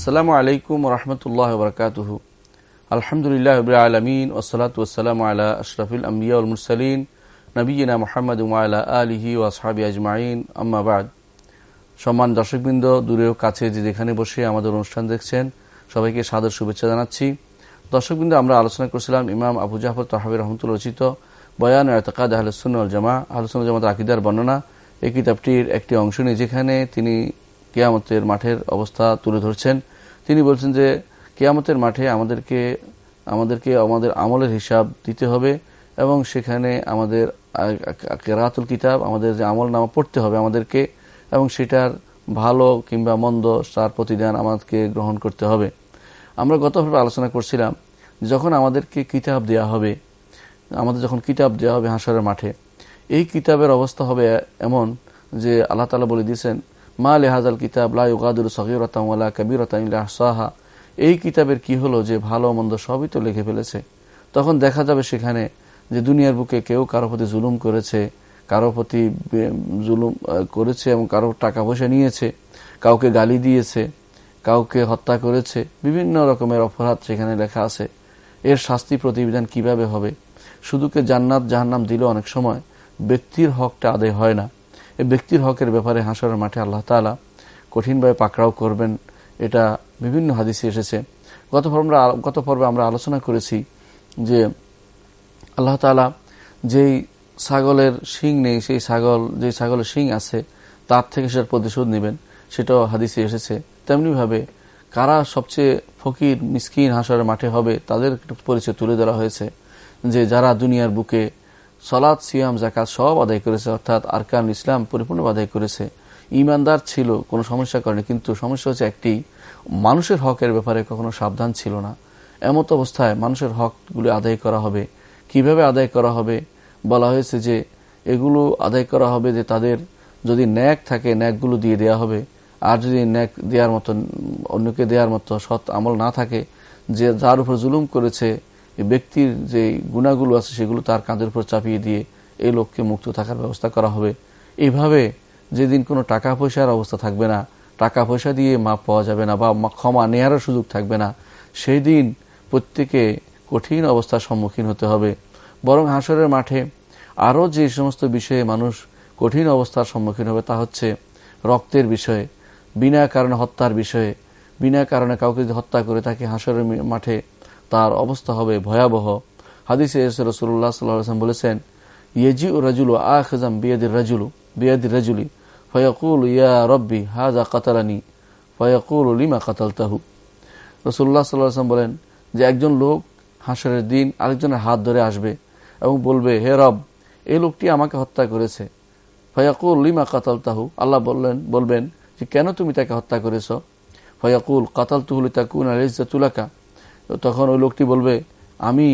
আসসালামু আলাইকুম রহমতুল্লাহ বরকাতুহ। আলহামদুলিল্লাহ আলমিন ওসলাত ওসালাম আলা আশরফুল আম্বিয়া মুরসালিন নবীনা মোহাম্মদ আলা আলিহি ও আসহাবি আজমাইন। আম্মাবাদ সম্মান দর্শকবৃন্দ দূরেও কাছে যে যেখানে বসে আমাদের অনুষ্ঠান দেখছেন, সবাইকে সাদর শুভেচ্ছা জানাচ্ছি। দর্শকবৃন্দ, আমরা আলোচনা করছিলাম ইমাম আবু জাফর তহাবি রহমতুল রচিত বয়ান এতকাদ আহলুসুল জামা আহলুসুল জামাত আকিদার বর্ণনা। এই কিতাবটির একটি অংশ নিয়ে যেখানে তিনি কেয়ামতের মাঠের অবস্থা তুলে ধরছেন। তিনি বলছেন যে, কেয়ামতের মাঠে আমাদেরকে আমাদেরকে আমাদের আমলের হিসাব দিতে হবে এবং সেখানে আমাদের কেরাতুল কিতাব, আমাদের যে আমল নামা পড়তে হবে আমাদেরকে এবং সেটার ভালো কিংবা মন্দ তার প্রতিদান আমাদেরকে গ্রহণ করতে হবে। আমরা গতভাবে আলোচনা করছিলাম যখন আমাদেরকে কিতাব দেয়া হবে, আমাদের যখন কিতাব দেওয়া হবে হাসরের মাঠে, এই কিতাবের অবস্থা হবে এমন যে আল্লাহ তালা বলে দিয়েছেন মা লেহাজাল কিতাব লাউগাদুর সহিরতামলা কবিরতাহা এই কিতাবের কি হলো যে ভালো মন্দ সবই তো লিখে ফেলেছে? তখন দেখা যাবে সেখানে যে দুনিয়ার বুকে কেউ কারও প্রতি জুলুম করেছে, কারও প্রতি জুলুম করেছে এবং কারও টাকা পয়সা নিয়েছে, কাউকে গালি দিয়েছে, কাউকে হত্যা করেছে, বিভিন্ন রকমের অপরাধ সেখানে লেখা আছে। এর শাস্তি প্রতিবিধান কীভাবে হবে? শুধুকে জান্নাত জাহান্নাম দিলে অনেক সময়? ব্যক্তির হকটা আদায় হয় না। ব্যক্তির হকের ব্যাপারে হাসরের মাঠে আল্লাহ তালা কঠিনভাবে পাকড়াও করবেন, এটা বিভিন্ন হাদিসে এসেছে। গত আমরা গত পর্বে আমরা আলোচনা করেছি যে আল্লাহ তালা যেই ছাগলের শিং নেই, সেই ছাগল যে ছাগলের শিং আছে, তার থেকে সেটার প্রতিশোধ নেবেন, সেটাও হাদিসে এসেছে। তেমনিভাবে কারা সবচেয়ে ফকির, মিসকিন হাসরের মাঠে হবে, তাদের পরিচয় তুলে ধরা হয়েছে যে যারা দুনিয়ার বুকে সলাদ সিয়াম জাকাত সব আদায় করেছে, অর্থাৎ আরকান ইসলাম পরিপূর্ণ আদায় করেছে। ইমানদার ছিল, কোনো সমস্যা করেনি, কিন্তু সমস্যা হচ্ছে একটি, মানুষের হকের ব্যাপারে কখনো সাবধান ছিল না। এমত অবস্থায় মানুষের হকগুলি আদায় করা হবে। কীভাবে আদায় করা হবে? বলা হয়েছে যে, এগুলো আদায় করা হবে যে তাদের যদি ন্যাক থাকে, ন্যাকগুলো দিয়ে দেয়া হবে। আর যদি ন্যাক দেওয়ার মতো, অন্যকে দেওয়ার মতো সৎ আমল না থাকে, যে যার উপর জুলুম করেছে ব্যক্তির যে গুণাগুলো আছে সেগুলো তার কাঁধের উপর চাপিয়ে দিয়ে এই লোককে মুক্ত থাকার ব্যবস্থা করা হবে। এইভাবে যেদিন কোনো টাকা পয়সার অবস্থা থাকবে না টাকা পয়সা দিয়ে মাপ পাওয়া যাবে না বা ক্ষমা নেয়ারও সুযোগ থাকবে না সেই দিন প্রত্যেকে কঠিন অবস্থার সম্মুখীন হতে হবে। বরং হাসরের মাঠে আরও যে সমস্ত বিষয়ে মানুষ কঠিন অবস্থার সম্মুখীন হবে তা হচ্ছে রক্তের বিষয়ে, বিনা কারণে হত্যার বিষয়ে। বিনা কারণে কাউকে যদি হত্যা করে তাকে হাসরের মাঠে তার অবস্থা হবে ভয়াবহ। হাদিসে রসুল্লাহ সাল্লাম বলেছেন ইয়েজি ও রাজুলু আখাম বিয়াদির রাজুলু বিয়াদির রাজুলি, ফয়াকুল ইয়া রব্বি হাজা কাতালানি, ফয়াকুল লিমা কাতাল তাহু রসুল্লাহ সাল্লাম বলেন যে একজন লোক হাসরের দিন আরেকজনের হাত ধরে আসবে এবং বলবে, হে রব, এই লোকটি আমাকে হত্যা করেছে। ফয়াকুল লিমা কাতাল তাহু আল্লাহ বললেন, বলবেন যে, কেন তুমি তাকে হত্যা করেছ? ফয়াকুল কাতাল তুহুলি তাকুন আলিজা তুলাকা তখন ওই লোকটি বলবে, আমি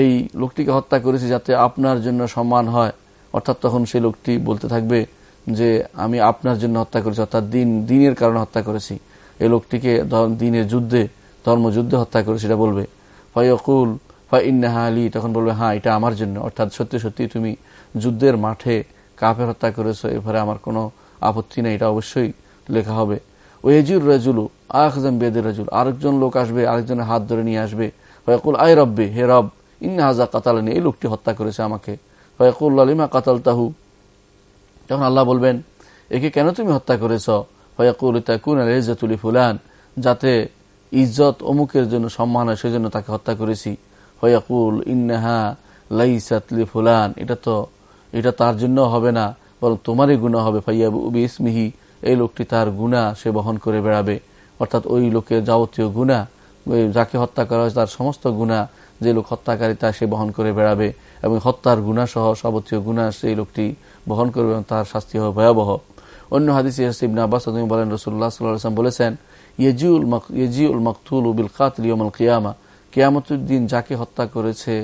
এই লোকটিকে হত্যা করেছি যাতে আপনার জন্য সম্মান হয়। অর্থাৎ তখন সেই লোকটি বলতে থাকবে যে, আমি আপনার জন্য হত্যা করেছি, অর্থাৎ দিন, দিনের কারণে হত্যা করেছি। এই লোকটিকে দিনের যুদ্ধে, ধর্মযুদ্ধে হত্যা করেছি এটা বলবে। ফয়কুল ফা ইন্নাহা আলী তখন বলবে হ্যাঁ এটা আমার জন্য। অর্থাৎ সত্যি সত্যি তুমি যুদ্ধের মাঠে কাফের হত্যা করেছ এবারে আমার কোনো আপত্তি নেই। এটা অবশ্যই লেখা হবে। ওয়েজিউর রাজুলু আখজাম বেদের রাজুল। আরেকজন লোক আসবে, আরেকজনের হাত ধরে নিয়ে আসবে। ফয়কুল, আয় রব্বে, হে রব, ইন্না হাজা কাতালানি, এই লোকটি হত্যা করেছে আমাকে। ফয়কুল আলিমা কাতাল তাহু তখন আল্লাহ বলবেন, একে কেন তুমি হত্যা করেছ? ফয়াকুল তাকুন আলজাতুলি ফুলান যাতে ইজ্জত অমুকের জন্য, সম্মান হয়, সেজন্য তাকে হত্যা করেছি। ফয়াকুল, ইন্নাহা লাইসাতলি ফুলান এটা তো, এটা তার জন্য হবে না, বরং তোমারই গুণা হবে। ফাইয়াবু ইসমিহি, এই লোকটি তার গুণা সে বহন করে বেড়াবে। অর্থাৎ ওই লোকের যাবতীয় গুণা যাকে হত্যা করা হয়েছে তার সমস্ত গুণা, যে লোক হত্যাকারী তা সে বহন করে বেড়াবে এবং হত্যার গুণা সহ যাবতীয় গুণা সেই লোকটি বহন করবে এবং তার শাস্তি হবে ভয়াবহ। অন্য হাদিসি ইবনা আব্বাস তুমি বলেন রসুল্লাহ সাল্লাম বলেছেন, ইয়েজিউল ইয়েজিউল মকতুল উবিল কাতল ইয়মল কিয়ামা। কিয়ামতুদ্দিন যাকে হত্যা করেছে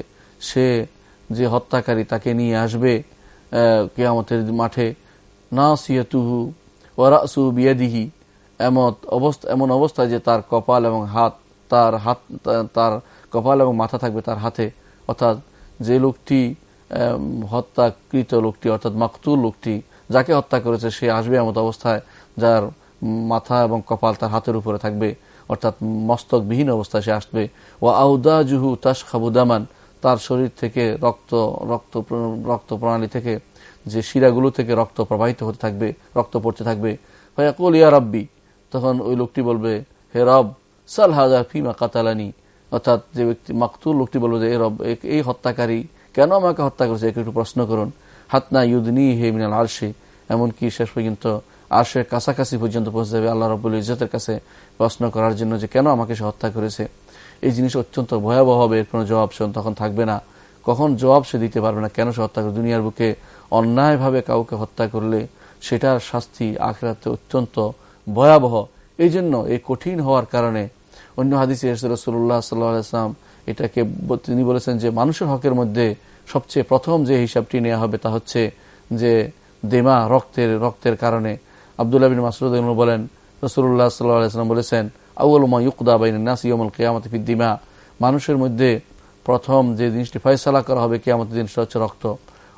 সে যে হত্যাকারী তাকে নিয়ে আসবে কেয়ামতের মাঠে না সিয়াতুহু ওরাসু বিয়াদিহি। এমন অবস্থা, এমন অবস্থায় যে তার কপাল এবং হাত, তার হাত, তার কপাল এবং মাথা থাকবে তার হাতে। অর্থাৎ যে লোকটি হত্যাকৃত লোকটি, অর্থাৎ মাকতুল লোকটি, যাকে হত্যা করেছে, সে আসবে এমন অবস্থায় যার মাথা এবং কপাল তার হাতের উপরে থাকবে। অর্থাৎ মস্তকবিহীন অবস্থায় সে আসবে। ও আউদা জুহু তাস খাবুদামান তার শরীর থেকে রক্ত রক্ত রক্ত প্রণালী থেকে যে শিরাগুলো থেকে রক্ত প্রবাহিত হতে থাকবে, রক্ত পড়তে থাকবে। ফয়াকুল ইয়া রব্বি তখন ওই লোকটি বলবে, হে রব, সাল হাজা ফিমা কাতালানি। অর্থাৎ যে ব্যক্তি, মাকতুল লোকটি বলবে যে রব এই হত্যাকারী কেন আমাকে হত্যা করেছে? একে একটু প্রশ্ন করুন। হাতনা ইউদনি হে মিনাল আরশে, এমনকি শেষ পর্যন্ত আরশের কাছাকাছি পর্যন্ত পৌঁছে যাবে আল্লাহ রবুল ইজতের কাছে প্রশ্ন করার জন্য যে, কেন আমাকে সে হত্যা করেছে? এই জিনিস অত্যন্ত ভয়াবহ হবে, এর কোনো জবাব সে তখন থাকবে না। কখন জবাব সে দিতে পারবে না, কেন সে হত্যা করে? দুনিয়ার বুকে অন্যায়ভাবে কাউকে হত্যা করলে সেটার শাস্তি আখেরাতে অত্যন্ত ভয়াবহ। এই জন্য এই কঠিন হওয়ার কারণে অন্য হাদিসে রসুল্লাহ সাল্লাম এটাকে তিনি বলেছেন যে মানুষের হকের মধ্যে সবচেয়ে প্রথম যে হিসাবটি নেওয়া হবে তা হচ্ছে যে দেমা রক্তের রক্তের কারণে। আবদুল্লাহ বিন মাসুদ বলেন রসুল্লাহ সাল্লাম বলেছেন আউলমা ইউকদা বাইন নাসিয়মল কেয়ামত ফিদ্দিমা মানুষের মধ্যে প্রথম যে জিনিসটি ফয়সালা করা হবে কেয়ামত জিনিসটা হচ্ছে রক্ত।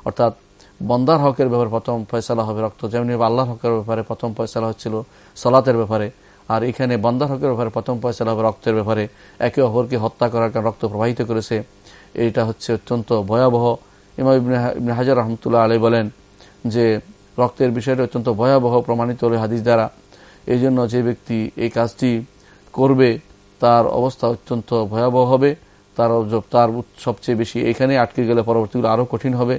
অর্থাৎ বন্দার হকের ব্যাপারে প্রথম ফয়সালা হবে রক্ত, যেমনি আল্লাহর হকের ব্যাপারে প্রথম ফয়সালা হচ্ছিল সলাতের ব্যাপারে, আর এখানে বন্দার হকের ব্যাপারে প্রথম ফয়সালা হবে রক্তের ব্যাপারে। একে অপরকে হত্যা করার কারণে রক্ত প্রবাহিত করেছে। এইটা হচ্ছে অত্যন্ত ভয়াবহ। ইমাম ইবনে হাজার রহমতুল্লাহ আলী বলেন যে রক্তের বিষয়টা অত্যন্ত ভয়াবহ, প্রমাণিত হলে হাদিস দ্বারা। এই জন্য যে ব্যক্তি এই কাজটি করবে, তার অবস্থা অত্যন্ত ভয়াবহ হবে। তার তার সবচেয়ে বেশি এখানে আটকে গেলে পরবর্তীগুলো আরও কঠিন হবে।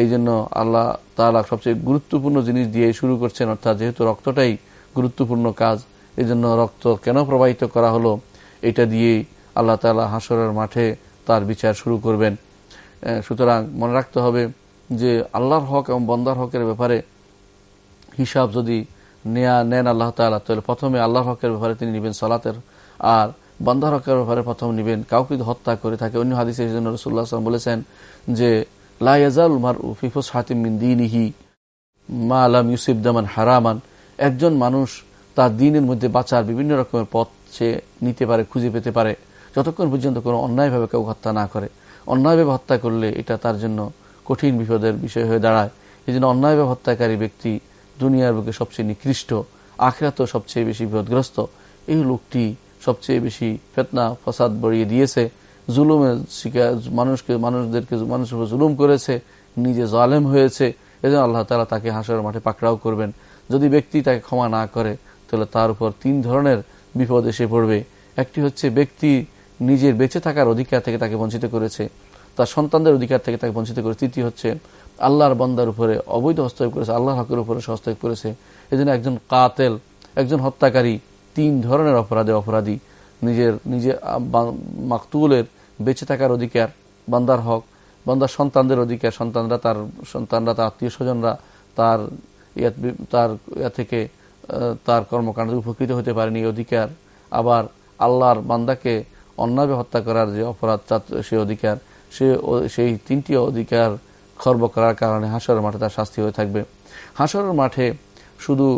এই জন্য আল্লাহ তালা সবচেয়ে গুরুত্বপূর্ণ জিনিস দিয়ে শুরু করছেন, অর্থাৎ যেহেতু রক্তটাই গুরুত্বপূর্ণ কাজ এই জন্য রক্ত কেন প্রবাহিত করা হলো, এটা দিয়েই আল্লাহ তালা হাসরের মাঠে তার বিচার শুরু করবেন। সুতরাং মনে রাখতে হবে যে আল্লাহর হক এবং বন্দার হকের ব্যাপারে হিসাব যদি নেয়া, নেন আল্লাহ তালা তাহলে প্রথমে আল্লাহর হকের ব্যাপারে তিনি নেবেন সালাতের, আর বন্দার হকের ব্যাপারে প্রথম নেবেন, কাউকে হত্যা করে থাকে। অন্য হাদিসে জন্য রসুল্লাহ আসলাম বলেছেন যে মা হারামান। একজন মানুষ তার দিনের মধ্যে বাঁচার বিভিন্ন রকমের পথ সে নিতে পারে, খুঁজে পেতে পারে। যতক্ষণ পর্যন্ত কোনো অন্যায়ভাবে কেউ হত্যা না করে। অন্যায়ভাবে হত্যা করলে এটা তার জন্য কঠিন বিপদের বিষয় হয়ে দাঁড়ায়। এই জন্য অন্যায়ভাবে হত্যাকারী ব্যক্তি দুনিয়ার বুকে সবচেয়ে নিকৃষ্ট আখরাত সবচেয়ে বেশি বিপদগ্রস্ত। এই লোকটি সবচেয়ে বেশি ফেতনা, ফসাদ বড়িয়ে দিয়েছে। জুলুমের শিকার মানুষকে মানুষদেরকে মানুষের উপর জুলুম করেছে, নিজে জালেম হয়েছে, এজন্য আল্লাহ তালা তাকে হাসের মাঠে পাকড়াও করবেন। যদি ব্যক্তি তাকে ক্ষমা না করে, তাহলে তার উপর তিন ধরনের বিপদ এসে পড়বে। একটি হচ্ছে ব্যক্তি নিজের বেঁচে থাকার অধিকার থেকে তাকে বঞ্চিত করেছে, তার সন্তানদের অধিকার থেকে তাকে বঞ্চিত করেছে। তৃতীয় হচ্ছে, আল্লাহর বন্দার উপরে অবৈধ হস্তক্ষেপ করেছে, আল্লাহর হকের উপরে হস্তক্ষেপ করেছে। এজন্য একজন কাতেল, একজন হত্যাকারী, তিন ধরনের অপরাধে অপরাধী। নিজের নিজে মাকতুলের বেঁচে থাকার অধিকার, বান্দার হক বান্দার সন্তানদের অধিকার, সন্তানরা তার সন্তানরা তার আত্মীয় স্বজনরা তার তার ইয়া থেকে তার কর্মকাণ্ড উপকৃত হতে পারেনি অধিকার। আবার আল্লাহর বান্দাকে অন্যায় হত্যা করার যে অপরাধ সে অধিকার, সে সেই তিনটি অধিকার খর্ব করার কারণে হাসরের মাঠে তার শাস্তি হয়ে থাকবে। হাসরের মাঠে শুধু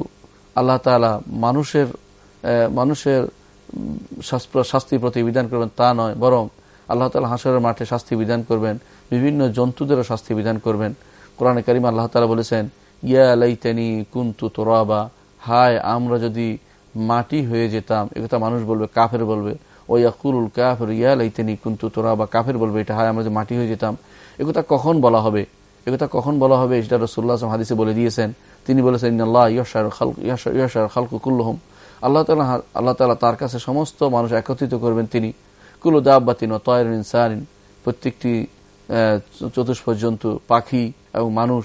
আল্লাহ তালা মানুষের মানুষের শাস্তি প্রতি বিধান করবেন তা নয়, বরং আল্লাহ তালা হাসরের মাঠে শাস্তি বিধান করবেন, বিভিন্ন জন্তুদেরও শাস্তি বিধান করবেন। কোরআনে করিম আল্লাহ তালা বলেছেন, ইয়া লাইতানি কুন্তু তোরাবা, হায়, আমরা যদি মাটি হয়ে যেতাম একথা মানুষ বলবে, কাফের বলবে, ও ইয়াকুল কাফের, ইয়া লাইতানি কুন্তু তোরাবা, কাফের বলবে এটা, হায়, আমরা যদি মাটি হয়ে যেতাম। একথা কখন বলা হবে? একথা কখন বলা হবে? সেটা রসুল্লাহ হাদিসে বলে দিয়েছেন। তিনি বলেছেন আল্লাহ ইয়াসার ইয়াসার খালকু কুল্লহম। আল্লাহ তালা আল্লাহ তালা তার কাছে সমস্ত মানুষ একত্রিত করবেন তিনি। কুলু দাব্বাতিন ও তয়ের ইনসারিন প্রত্যেকটি চতুষ্প জন্তু পাখি এবং মানুষ।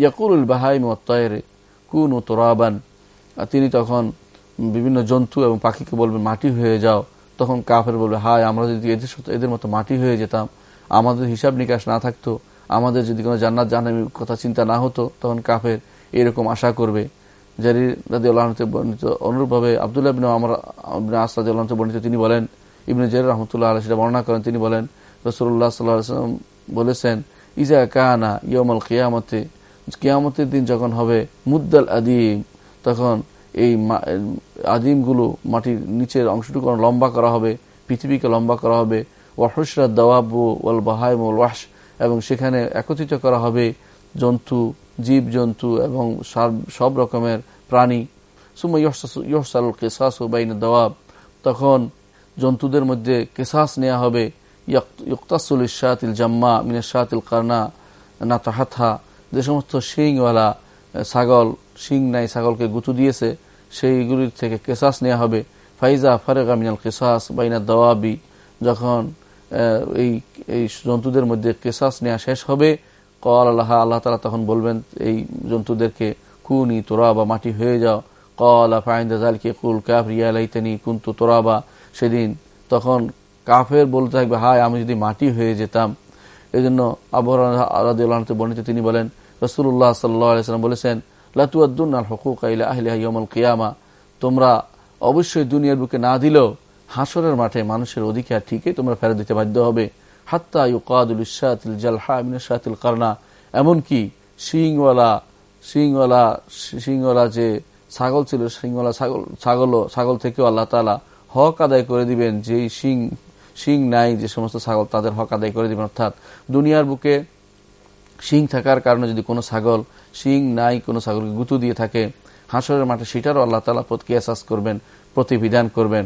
ইয়াকুল বাহাইম ও তয়েরে কুন ও তোরাবান তিনি তখন বিভিন্ন জন্তু এবং পাখিকে বলবেন মাটি হয়ে যাও। তখন কাফের বলবে, হায়, আমরা যদি এদের সাথে, এদের মতো মাটি হয়ে যেতাম, আমাদের হিসাব নিকাশ না থাকতো, আমাদের যদি কোনো জান্নাত জাহানের কথা চিন্তা না হতো, তখন কাফের এরকম আশা করবে। জারি রাজি আল্লাহতে বর্ণিত, অনুরূপভাবে আবদুল্লাহ বিন আমার আল্লাহতে বর্ণিত, তিনি বলেন ইবনে জের রহমতুল্লাহ আল্লাহ সেটা বর্ণনা করেন। তিনি বলেন রসুল্লাহ সাল্লাম বলেছেন, ইজা কানা ইয়মল কিয়ামতে কিয়ামতের দিন যখন হবে মুদ্দাল আদিম, তখন এই আদিমগুলো মাটির নিচের অংশটুকু লম্বা করা হবে, পৃথিবীকে লম্বা করা হবে। ওয়াহসরাত দাওয়াবু ওয়াল বাহাইম ওয়াল এবং সেখানে একত্রিত করা হবে জন্তু জীব জন্তু এবং সব রকমের প্রাণী। সুমা ইহসাল কেসাস বাইন দাওয়াব, তখন জন্তুদের মধ্যে কেসাস নেওয়া হবে। ইয়ক্তাসুল ইশাতিল জাম্মা মিনাশাতিল কারনা না তাহাথা যে সমস্ত শিংওয়ালা ছাগল, শিং নাই ছাগলকে গুতু দিয়েছে, সেইগুলির থেকে কেসাস নেওয়া হবে। ফাইজা ফারেগা মিনাল কেসাস বাইনা দওয়াবি, যখন এই এই জন্তুদের মধ্যে কেসাস নেওয়া শেষ হবে কল আল্লাহ আল্লাহ তালা তখন বলবেন, এই জন্তুদেরকে কুনি তোরাবা মাটি হয়ে যাও। কল আফাইন্দালকে কুল কাফ রিয়ালাইতেনি কুন্তু তোরাবা। সেদিন তখন কাফের বলতে থাকবে, হায়, আমি যদি মাটি হয়ে যেতাম। এই জন্য আবহাওয়া বর্ণিত, তিনি বলেন রসুল্লাহ সাল্লাম বলেছেন লাতুয়াদ্দুন হকুক আহলিয়ামল কিয়ামা। তোমরা অবশ্যই দুনিয়ার বুকে না দিলেও হাসরের মাঠে মানুষের অধিকার ঠিকই তোমরা ফেরত দিতে বাধ্য হবে। হাত্তা ইউকাদুল ইসাতিল জালহা মিনাসাতিল কারনা এমনকি শিংওয়ালা শিংওয়ালা শিংওয়ালা যে ছাগল ছিল, শিংওয়ালা ছাগল ছাগল ছাগল থেকেও আল্লাহ তালা হক আদায় করে দিবেন, যেই শিং শিং নাই, যে সমস্ত ছাগল তাদের হক আদায় করে দিবেন, অর্থাৎ দুনিয়ার বুকে শিং থাকার কারণে যদি কোনো ছাগল শিং নাই, কোনো ছাগলকে গুতু দিয়ে থাকে, হাসরের মাঠে সেটারও আল্লাহ তালা কেয়াসাস করবেন, প্রতিবিধান করবেন।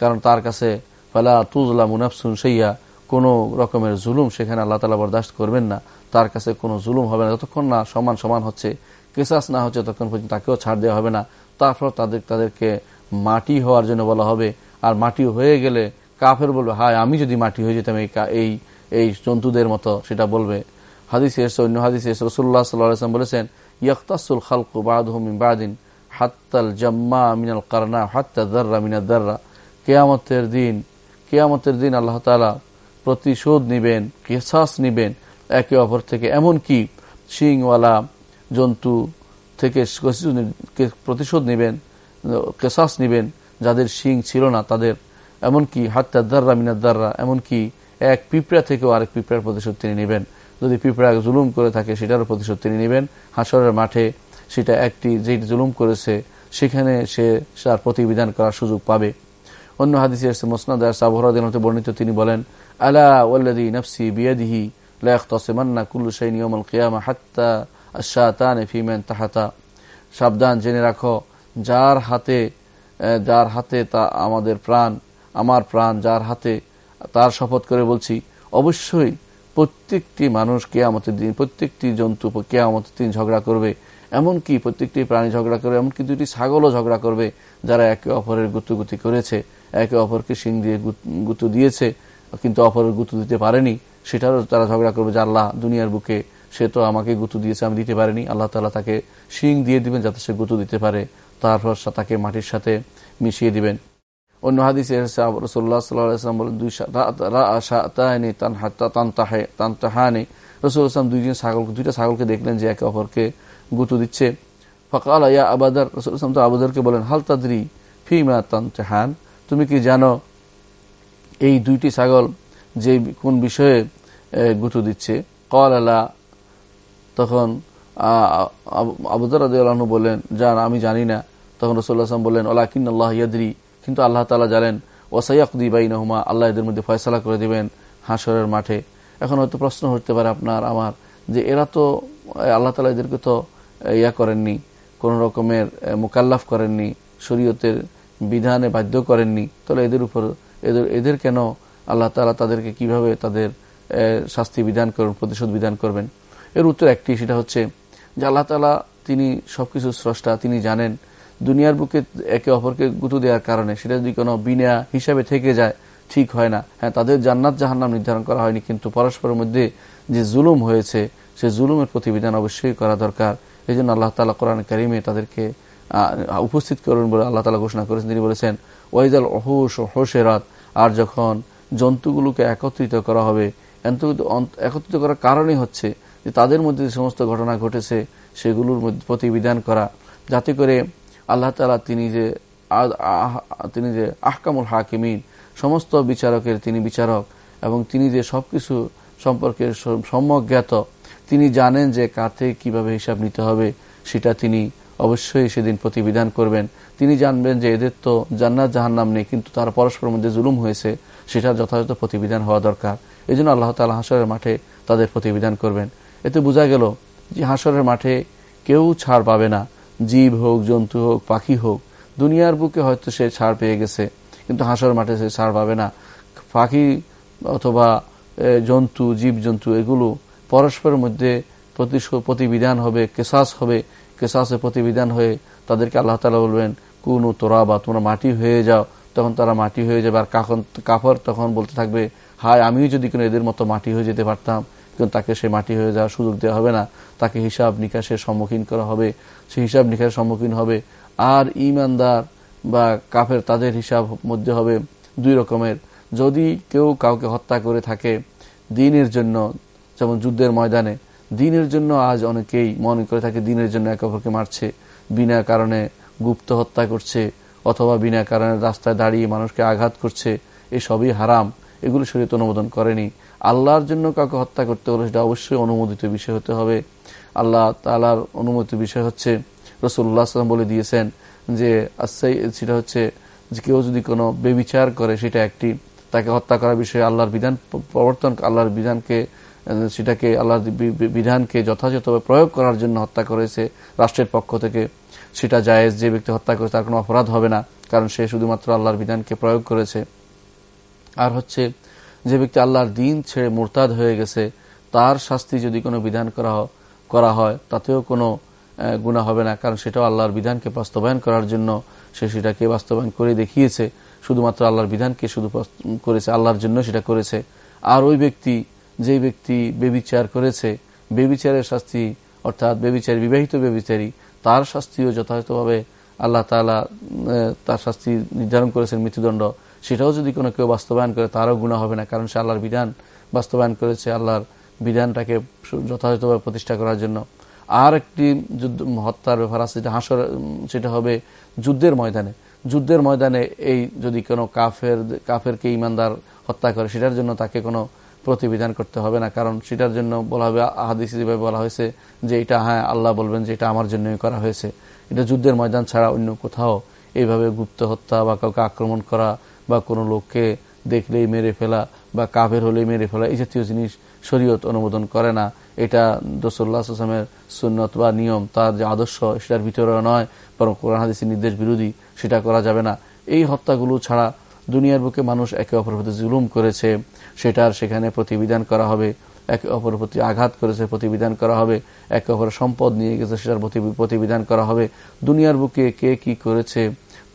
কারণ তার কাছে ফালা তুজলা মুনাফসুন সেইয়া কোনো রকমের জুলুম সেখানে আল্লাহ তালা বরদাস্ত করবেন না। তার কাছে কোনো জুলুম হবে না, যতক্ষণ না সমান সমান হচ্ছে কেসাস না হচ্ছে, ততক্ষণ পর্যন্ত তাকেও ছাড় দেওয়া হবে না। তারপর তাদের, তাদেরকে মাটি হওয়ার জন্য বলা হবে। আর মাটি হয়ে গেলে কাফের বলবে, হায়, আমি যদি মাটি হয়ে যেতাম, এই এই জন্তুদের মতো, সেটা বলবে। হাদিস এসে অন্য হাদিস এসে রসুল্লাহ সাল্লাম বলেছেন ইয়ক্তাসুল খালকু বাদহমিন বাদিন হাত্তাল জাম্মা মিনাল কারনা হাত্তা দার্রা মিনা দার্রা। কেয়ামতের দিন কেয়ামতের দিন আল্লাহ তালা প্রতিশোধ নিবেন, কেসাস নিবেন একে অপর থেকে। এমন কি শিংওয়ালা জন্তু থেকে প্রতিশোধ নিবেন। কেসাস নিবেন যাদের শিং ছিল না তাদের। এমনকি হাত্তা দাররা মিনার দাররা, এমনকি এক পিঁপড়া থেকেও আরেক পিঁপড়ার প্রতিশোধ তিনি নেবেন। যদি পিঁপড়া জুলুম করে থাকে সেটারও প্রতিশোধ তিনি নেবেন। হাসরের মাঠে সেটা একটি যে জুলুম করেছে, সেখানে সে তার প্রতিবিধান করার সুযোগ পাবে। অন্য হাদিসে এসে মোসনাদ সাবহরাদিনতে বর্ণিত তিনি বলেন, আলা ওল্লাদি নফসি বিয়াদিহি লাখতাসেমান্না কুল্লু শাইন ইয়মল কিয়ামা হাত্তা আশাতানে ফিমেন তাহাতা। সাবধান, জেনে রাখো যার হাতে যার হাতে তা আমাদের প্রাণ, আমার প্রাণ, যার হাতে তার শপথ করে বলছি, অবশ্যই প্রত্যেকটি মানুষ কেয়ামতের দিন, প্রত্যেকটি জন্তু কেয়ামতের দিন ঝগড়া করবে। এমনকি প্রত্যেকটি প্রাণী ঝগড়া করবে, এমনকি দুটি ছাগলও ঝগড়া করবে, যারা একে অপরের গুতুগুতি করেছে, একে অপরকে শিং দিয়ে গুতু দিয়েছে, কিন্তু অপরের গুতু দিতে পারেনি, সেটারও তারা ঝগড়া করবে যে আল্লাহ দুনিয়ার বুকে সে তো আমাকে গুতু দিয়েছে, আমি দিতে পারিনি। আল্লাহ তালা তাকে শিং দিয়ে দিবেন যাতে সে গুতু দিতে পারে। তারপর তাকে মাটির সাথে মিশিয়ে দিবেন। অন্য হাদিসে রসুল্লাহ সাল্লাম বলেন, দুই তানতাহানে। রসুল ইসলাম দুইজন ছাগল দুইটা ছাগলকে দেখলেন যে একে অপরকে গুতু দিচ্ছে। ফকাল, ইয়া আবাদার রসুল ইসলাম তো আবাদারকে বলেন, হাল তাদরি ফিমা তানতাহান? তুমি কি জানো এই দুইটি ছাগল যে কোন বিষয়ে গুতু দিচ্ছে? কল আলা তখন আবুদার আদু বললেন, যান, আমি জানি না। তখন রসুল্লাহ আসলাম বললেন ওলা কিন আল্লাহ ইয়াদি কিন্তু আল্লাহ তালা জানেন ওসাইয়াকুদ্দি বাইনহুমা। আল্লাহ এদের মধ্যে ফয়সলা করে দিবেন হাসরের মাঠে। এখন হয়তো প্রশ্ন হতে পারে আপনার, আমার, যে এরা তো আল্লাহ তালা এদেরকে তো ইয়া করেননি, কোন রকমের মোকাল্লাফ করেননি, শরীয়তের বিধানে বাধ্য করেননি। তাহলে এদের উপর, এদের এদের কেন আল্লাহ তালা তাদেরকে কীভাবে তাদের শাস্তি বিধান করবেন, প্রতিশোধ বিধান করবেন? এর উত্তর একটি, সেটা হচ্ছে যে আল্লাহ তালা তিনি সবকিছু স্রষ্টা, তিনি জানেন। দুনিয়ার বুকে একে অপরকে গুতু দেওয়ার কারণে সেটা যদি কোনো বিনা হিসাবে থেকে যায়, ঠিক হয় না। হ্যাঁ তাদের জান্নাত জাহান্নাম নির্ধারণ করা হয়নি, কিন্তু পরস্পরের মধ্যে যে জুলুম হয়েছে, সে জুলুমের প্রতিবিধান অবশ্যই করা দরকার। এই জন্য আল্লাহ তালা কোরআন কারিমে তাদেরকে উপস্থিত করবেন বলে আল্লাহ তালা ঘোষণা করেছেন। তিনি বলেছেন, ওয়াইজাল অহুস হোসেরাত আর যখন জন্তুগুলোকে একত্রিত করা হবে একত্রিত করার কারণই হচ্ছে যে তাদের মধ্যে যে সমস্ত ঘটনা ঘটেছে, সেগুলোর মধ্যে প্রতিবিধান করা, যাতে করে আল্লাহ তালা তিনি যে তিনি যে আহকামুল হাকিমিন, সমস্ত বিচারকের তিনি বিচারক এবং তিনি যে সবকিছু সম্পর্কে সম্যক জ্ঞাত, তিনি জানেন যে থেকে কীভাবে হিসাব নিতে হবে, সেটা তিনি অবশ্যই সেদিন প্রতিবিধান করবেন। তিনি জানবেন যে এদের তো জান্নাত জাহান্নাম নেই, কিন্তু তারা পরস্পরের মধ্যে জুলুম হয়েছে, সেটার যথাযথ প্রতিবিধান হওয়া দরকার। এই জন্য আল্লাহ তালা হাসরের মাঠে তাদের প্রতিবিধান করবেন। এতে বোঝা গেল যে হাসরের মাঠে কেউ ছাড় পাবে না। জীব হোক, জন্তু হোক, পাখি হোক, দুনিয়ার বুকে হয়তো সে ছাড় পেয়ে গেছে, কিন্তু হাঁসের মাঠে সে ছাড় পাবে না। পাখি অথবা জন্তু জীব জন্তু এগুলো পরস্পরের মধ্যে প্রতিবিধান হবে, কেসাস হবে। কেসাসের প্রতিবিধান হয়ে তাদেরকে আল্লাহ তালা বলবেন, কোন তোরা বা তোমরা মাটি হয়ে যাও। তখন তারা মাটি হয়ে যাবে, আর কাফর তখন বলতে থাকবে, হায়, আমিও যদি কোনো এদের মতো মাটি হয়ে যেতে পারতাম তাকে সে মাটি হয়ে যাওয়ার সুযোগ দেওয়া হবে না। তাকে হিসাব নিকাশের সম্মুখীন করা হবে। সে হিসাব নিকাশের সম্মুখীন হবে। আর ইমানদার বা কাফের তাদের হিসাব মধ্যে হবে দুই রকমের। যদি কেউ কাউকে হত্যা করে থাকে দিনের জন্য, যেমন যুদ্ধের ময়দানে, দিনের জন্য আজ অনেকেই মনে করে থাকে দিনের জন্য একে অপরকে মারছে। বিনা কারণে গুপ্ত হত্যা করছে অথবা বিনা কারণে রাস্তায় দাঁড়িয়ে মানুষকে আঘাত করছে। এসবই হারাম। এগুলো শরীর অনুমোদন করেনি। আল্লাহর জন্য কাউকে হত্যা করতে হলে সেটা অবশ্যই অনুমোদিত বিষয় হতে হবে। আল্লাহ তালার অনুমোদিত বিষয় হচ্ছে রসুল্লাহ বলে দিয়েছেন যে সেটা হচ্ছে কেউ যদি কোনো বেবিচার করে, সেটা একটি তাকে হত্যা করার বিষয়ে আল্লাহর বিধান, প্রবর্তন, আল্লাহর বিধানকে, সেটাকে আল্লাহর বিধানকে যথাযথভাবে প্রয়োগ করার জন্য হত্যা করেছে রাষ্ট্রের পক্ষ থেকে, সেটা জায়েজ যে ব্যক্তি হত্যা করেছে তার কোনো অপরাধ হবে না, কারণ সে শুধুমাত্র আল্লাহর বিধানকে প্রয়োগ করেছে। আর হচ্ছে যে ব্যক্তি আল্লাহর দিন ছেড়ে মোরতাদ হয়ে গেছে, তার শাস্তি যদি কোনো বিধান করা করা হয়, তাতেও কোনো গুণা হবে না। কারণ সেটাও আল্লাহর বিধানকে বাস্তবায়ন করার জন্য সে সেটাকে বাস্তবায়ন করে দেখিয়েছে। শুধুমাত্র আল্লাহর বিধানকে শুধু করেছে, আল্লাহর জন্য সেটা করেছে। আর ওই ব্যক্তি যে ব্যক্তি বেবিচার করেছে, বেবিচারের শাস্তি, অর্থাৎ বেবিচারী, বিবাহিত বেবিচারী, তার শাস্তিও যথাযথভাবে আল্লাহ তালা তার শাস্তি নির্ধারণ করেছেন মৃত্যুদণ্ড। সেটাও যদি কোনো কেউ বাস্তবায়ন করে, তারও গুণা হবে না, কারণ সে আল্লাহর বিধান বাস্তবায়ন করেছে, আল্লাহর বিধানটাকে যথাযথভাবে প্রতিষ্ঠা করার জন্য। আর একটি যুদ্ধ, হত্যার ব্যাপার আছে, যেটা হাসর, সেটা হবে যুদ্ধের ময়দানে। যুদ্ধের ময়দানে এই যদি কোনো কাফের, কাফেরকে ইমানদার হত্যা করে, সেটার জন্য তাকে কোনো প্রতিবিধান করতে হবে না, কারণ সেটার জন্য বলা হবে, আহাদিস বলা হয়েছে যে এটা হ্যাঁ আল্লাহ বলবেন যে এটা আমার জন্যই করা হয়েছে। এটা যুদ্ধের ময়দান ছাড়া অন্য কোথাও এইভাবে গুপ্ত হত্যা বা কাউকে আক্রমণ করা বা কোনো লোককে দেখলেই মেরে ফেলা বা কাফের হলেই মেরে ফেলা, এই জাতীয় জিনিস শরীয়ত অনুমোদন করে না। এটা দোসল্লা আসলামের সুন্নত বা নিয়ম, তার যে আদর্শ, সেটার ভিতরে নয়, বরং কোরআন, হাদিসের নির্দেশ বিরোধী, সেটা করা যাবে না। এই হত্যাগুলো ছাড়া দুনিয়ার বুকে মানুষ একে অপরের প্রতি জুলুম করেছে, সেটার সেখানে প্রতিবিধান করা হবে, একে অপরের প্রতি আঘাত করেছে, প্রতিবিধান করা হবে, একে অপরের সম্পদ নিয়ে গেছে, সেটার প্রতিবিধান করা হবে। দুনিয়ার বুকে কে কি করেছে,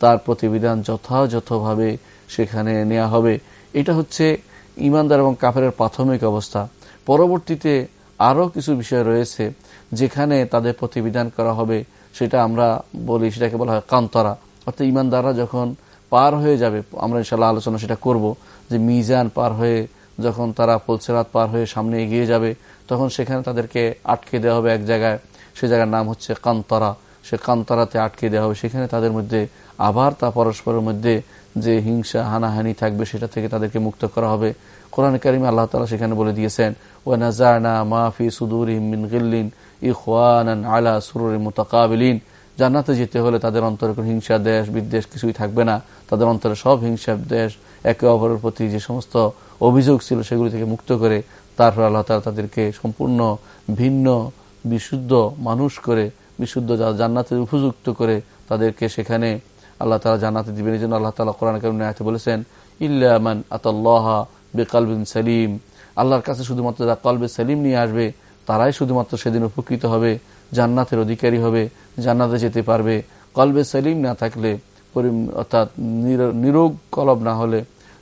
তার প্রতিবিধান যথাযথভাবে সেখানে নেওয়া হবে। এটা হচ্ছে ইমানদার এবং কাফের প্রাথমিক অবস্থা। পরবর্তীতে আরও কিছু বিষয় রয়েছে যেখানে তাদের প্রতিবিধান করা হবে। সেটা আমরা বলি, সেটাকে বলা হয় কান্তরা। অর্থাৎ ইমানদাররা যখন পার হয়ে যাবে, আমরা ইনশাল্লাহ আলোচনা সেটা করব যে মিজান পার হয়ে যখন তারা পলসেরাত পার হয়ে সামনে এগিয়ে যাবে, তখন সেখানে তাদেরকে আটকে দেওয়া হবে এক জায়গায়। সে জায়গার নাম হচ্ছে কান্তরা। সে কান্তরাতে আটকে দেওয়া হবে। সেখানে তাদের মধ্যে আবার তা পরস্পরের মধ্যে যে হিংসা, হানাহানি থাকবে সেটা থেকে তাদেরকে মুক্ত করা হবে। কোরআন কারিম আল্লাহ তালা সেখানে বলে দিয়েছেন ও নাজানা মাফি সুদুর ইমিন গিল্লিন ইহান আলা সুরুর মোতাকাবিলিন। জান্নাতে যেতে হলে তাদের অন্তরে কোনো হিংসা, দেশ, বিদ্বেষ কিছুই থাকবে না। তাদের অন্তরে সব হিংসা, দেশ, একে অপরের প্রতি যে সমস্ত অভিযোগ ছিল সেগুলি থেকে মুক্ত করে তারপর আল্লাহ তালা তাদেরকে সম্পূর্ণ ভিন্ন, বিশুদ্ধ মানুষ করে, বিশুদ্ধ জান্নাতের উপযুক্ত করে তাদেরকে সেখানে আল্লাহ তালা জান্নাতে দিবেন। এই জন্য আল্লাহ তালা কোরআন কারণে বলেছেন ইল্লামান আতাল্লাহা বেকালবিন সালিম। আল্লাহর কাছে শুধুমাত্র যারা কলবে সালিম নিয়ে আসবে, তারাই শুধুমাত্র সেদিন উপকৃত হবে, জান্নাতের অধিকারী হবে, জান্নাতে যেতে পারবে। কলবে সালিম না থাকলে অর্থাৎ নিরোগ কলব না হলে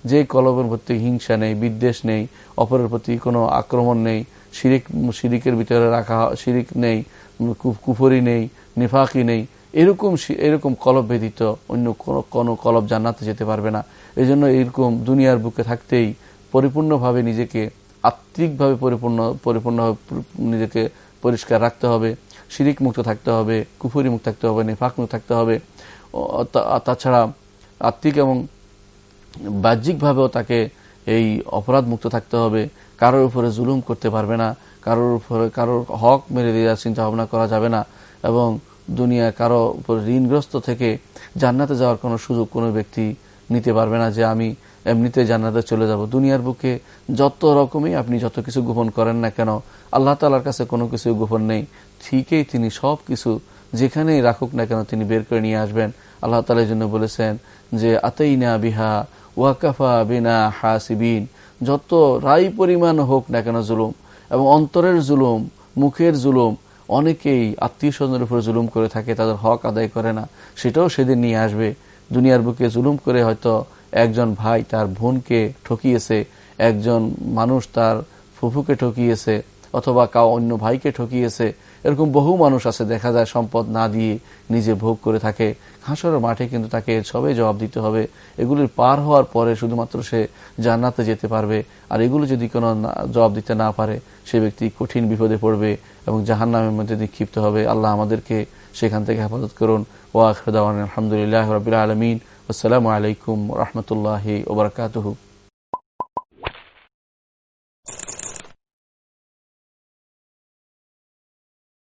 যে কলবের প্রতি হিংসা নেই, বিদ্বেষ নেই, অপরের প্রতি কোনো আক্রমণ নেই, শিরিক শিরিকের ভিতরে রাখা শিরিক নেই কুফরি নেই, নিফাকি নেই এরকম এরকম কলব ব্যতীত অন্য কোনো কলব জান্নাতে যেতে পারবে না। এই জন্য এরকম দুনিয়ার বুকে থাকতেই পরিপূর্ণভাবে নিজেকে, আত্মিকভাবে পরিপূর্ণ, পরিপূর্ণভাবে নিজেকে পরিষ্কার রাখতে হবে। শিরিক মুক্ত থাকতে হবে কুফুরি মুক্ত থাকতে হবে নেফাক মুক্ত থাকতে হবে। তাছাড়া আত্মিক এবং বাহ্যিকভাবেও তাকে এই অপরাধ মুক্ত থাকতে হবে। কারোর উপরে জুলুম করতে পারবে না, কারোর উপরে, কারোর হক মেরে দেওয়ার চিন্তা ভাবনা করা যাবে না এবং দুনিয়া কারও উপর ঋণগ্রস্ত থেকে জান্নাতে যাওয়ার কোনো সুযোগ কোনো ব্যক্তি নিতে পারবে না যে আমি এমনিতে জান্নাতে চলে যাব। দুনিয়ার বুকে যত রকমই আপনি যত কিছু গোপন করেন না কেন, আল্লাহ তালার কাছে কোনো কিছু গোপন নেই। ঠিকই তিনি সব কিছু যেখানেই রাখুক না কেন তিনি বের করে নিয়ে আসবেন। আল্লাহ তালার জন্য বলেছেন যে, আতেইনা বিহা ওয়াকাফা বিনা হাসিবিন। যত রাই পরিমাণ হোক না কেন জুলুম এবং অন্তরের জুলুম, মুখের জুলুম অনেকেই আত্মীয় স্বজনের উপর জুলুম করে থাকে, তাদের হক আদায় করে না। সেটাও সেদিন নিয়ে আসবে। দুনিয়ার বুকে জুলুম করে হয়তো একজন ভাই তার বোনকে ঠকিয়েছে, একজন মানুষ তার ফুফুকে ঠকিয়েছে, অথবা কাউ অন্য ভাইকে ঠকিয়েছে। এরকম বহু মানুষ আছে, দেখা যায় সম্পদ না দিয়ে নিজে ভোগ করে থাকে। হাসরের মাঠে কিন্তু তাকে সবে জবাব দিতে হবে। এগুলির পার হওয়ার পরে শুধুমাত্র সে জান্নাতে যেতে পারবে। আর এগুলো যদি কোনো জবাব দিতে না পারে, সে ব্যক্তি কঠিন বিপদে পড়বে। এবং জাহান নামের মধ্যে নিক্ষিপ্ত হবে। আল্লাহ আমাদেরকে সেখান থেকে হেফাজত করুন। ওয়াখরদাওয়ান আলহামদুলিল্লাহ রবিল আলমিন। আসসালামু আলাইকুম রহমতুল্লাহি ওবরাকাতহু